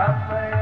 अपने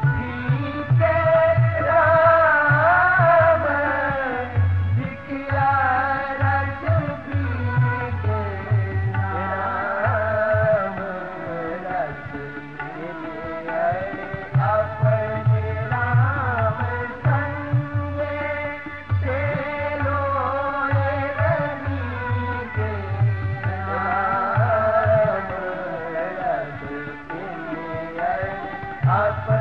Hot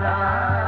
la